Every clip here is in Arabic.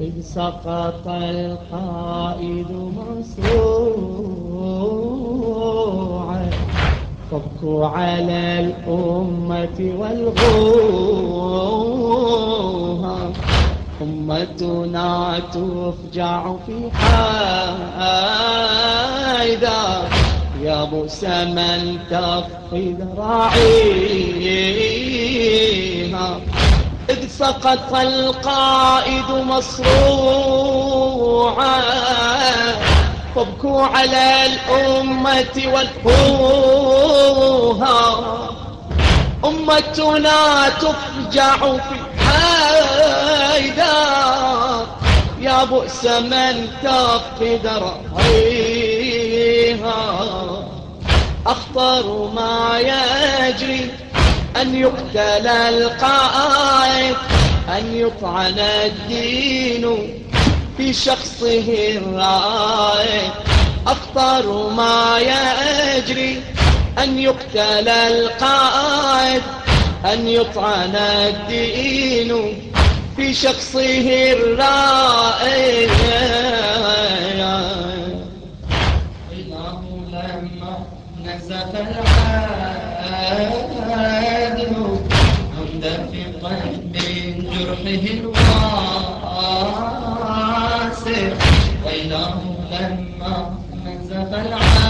إذ سقط القائد مصروعا فابكوا على الأمة والغوها أمتنا تفجع في حيدا يا بؤس من تفقد راعيها سقط القائد مصروعا. فابكوا على الأمة والفوها أمتنا تفجع في حيدا يا بؤس من تفقد رأيها أخطر ما يجري أن يقتل القائد. أن يطعن الدين في شخصه الرائد أخطر ما يجري أن يقتل القائد. أن يطعن الدين في شخصه الرائد إله لما نزف العادل مندفقا من جرحه الواسع إله لما نزف العادل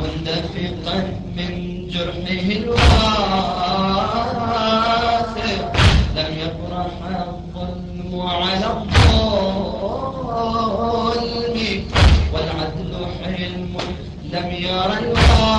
مندفقا من جرحه الواسع لم يبرح الظلم على الظلم والعدل حلم لم ير الواقع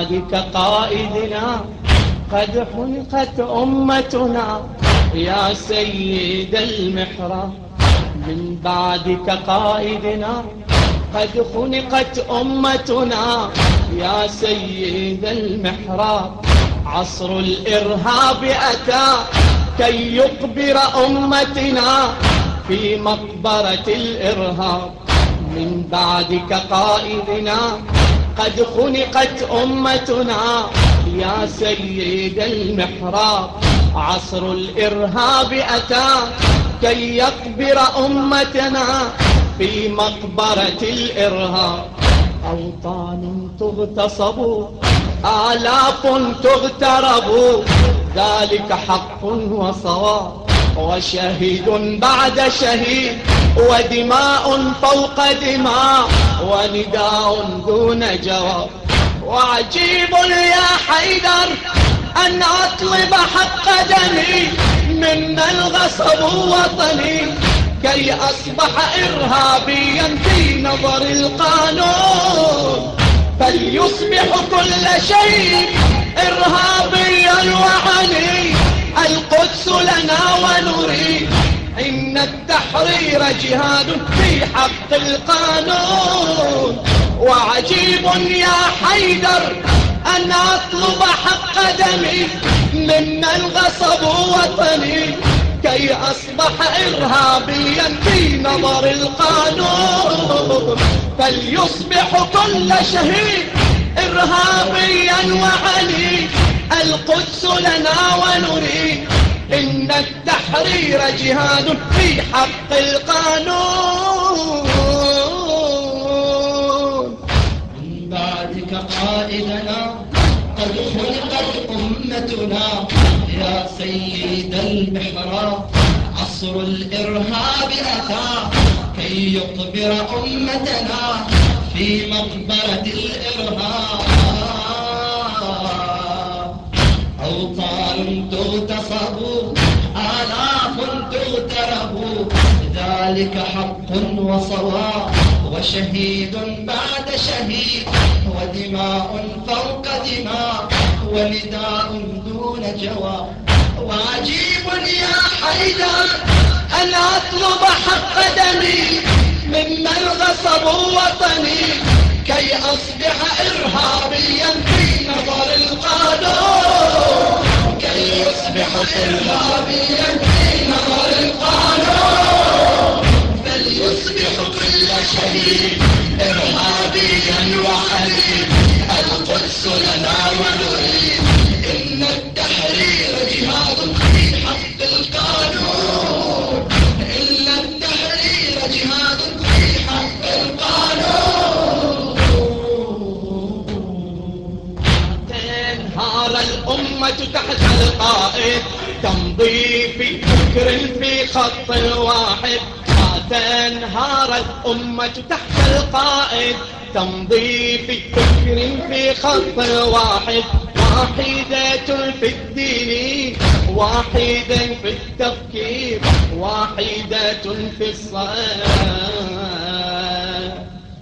بعدك قائدنا قد حنقت أمتنا. يا سيد المحراب من بعدك قائدنا قد خنقت أمتنا. يا سيد المحراب عصر الإرهاب أتى كي يقبر أمتنا في مقبرة الإرهاب. من بعدك قائدنا قد خنقت أمتنا يا سيد المحراب. عصر الإرهاب أتى كي يقبر أمتنا في مقبرة الإرهاب. أوطان تغتصب آلاف تغترب ذلك حق وصواب. وشهيد بعد شهيد ودماء فوق دماء ونداء دون جواب. وعجيب يا حيدر أن أطلب حق دمي ممن غصبوا وطني كي أصبح إرهابيا في نظر القانون. فليصبح كل شيء إرهابيا وعني القدس لنا ونريد. إن التحرير جهاد في حق القانون. وعجيب يا حيدر أن أطلب حق دمي ممن غصبوا وطني كي أصبح إرهابيا في نظر القانون. فليصبح كل شهيد إرهابيا وعني القدس لنا ونريد إن التحرير جهاد في حق القانون. من بعدك قائدنا قد خلقت أمتنا. يا سيد المحراب عصر الإرهاب أتى. كي يقبر أمتنا في مقبرة الإرهاب. وصواب وشهيد بعد شهيد ودماء فوق دماء ونداء دون جواب. وعجيب يا حيدر أن أطلب حق دمي ممن غصبوا وطني كي أصبح إرهابيا في نظر القانون. كي يصبح إرهابيا في نظر القانون. شهيد إرهابيا وحديد القدس لنا ونريد إن التحرير جهاد في حق القانون إن التحرير جهاد في حق القانون تنهار الأمة تحت القائد تمضي في فكر في خط واحد. تنهار الأمة تحت القائد. تمضي في فكر في خط واحد. واحدة في الدين واحدة في التفكير واحدة في الصلاة.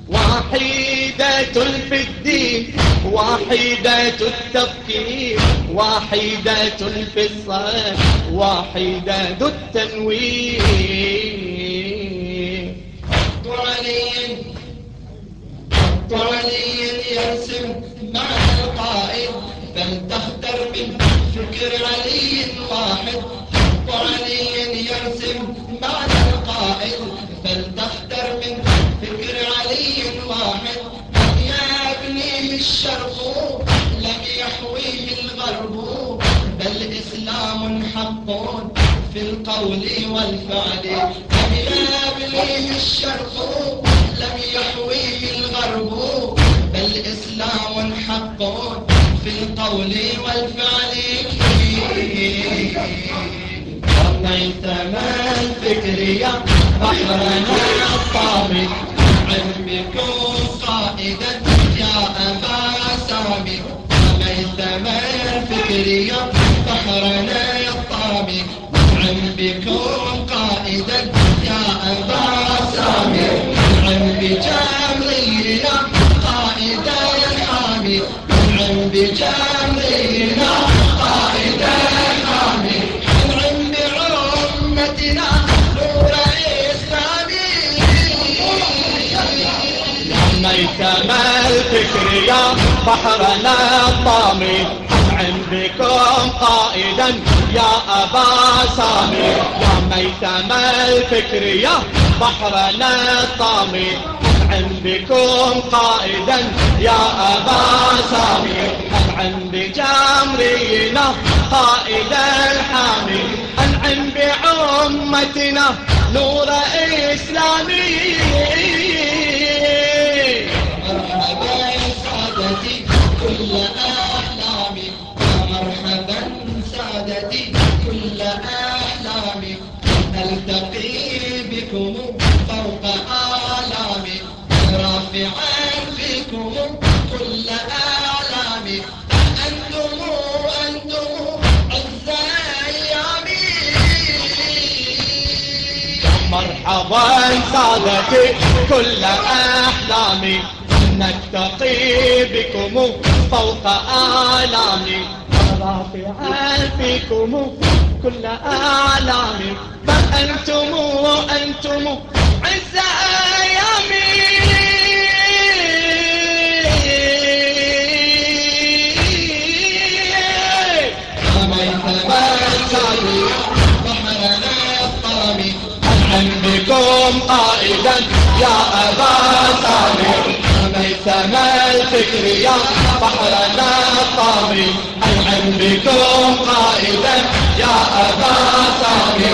واحدة في الدين واحدة التفكير واحدة في الصلاة. واحدة التنوير. علي علي يرسم معنى القائد فلتختر من فكر علي واحد. علي يرسم معنى القائد فلتختر من فكر علي واحد. يا ابني الشرق لم يحويه الغرب. بل إسلام حق في القول والفعل يا ابني الشرق لم يحويه الغرب. بل إسلام حق في القول والفعل. رميتما الفكر يا بحرنا الطامي علمكم قائدا يا أبا سامي. رميتما الفكر يا بحرنا عم بكم قائدا يا أبا سامي عم بجامرينا قائدا الحامي عم بجامرينا قائدا الحامي عم بعمتنا نور إسلامي. رميتما الفكر يا بحرنا الطامي. بكم قائدا يا أبا سامي رميتما الفكر يا بحرنا الطامي بكم قائدا يا أبا سامي أنعم بجامرينا قائد الحامي؟ أنعم بعمتنا نور إسلامي؟ سادتي كل أحلامي ألتقي بكم فوق آلامي رافعا فيكم كل أعلامي أنتم أنتم عز أيامي مرحبا سادتي كل أحلامي نتقي بكم فوق آلامي رافعا فيكم كل أعلامي فأنتم أنتم عز أيامي أنعم بكم قائدا يا أبا الفكر يا بحرنا الطامي أنعم بكم قائدا؟ يا أبا سامي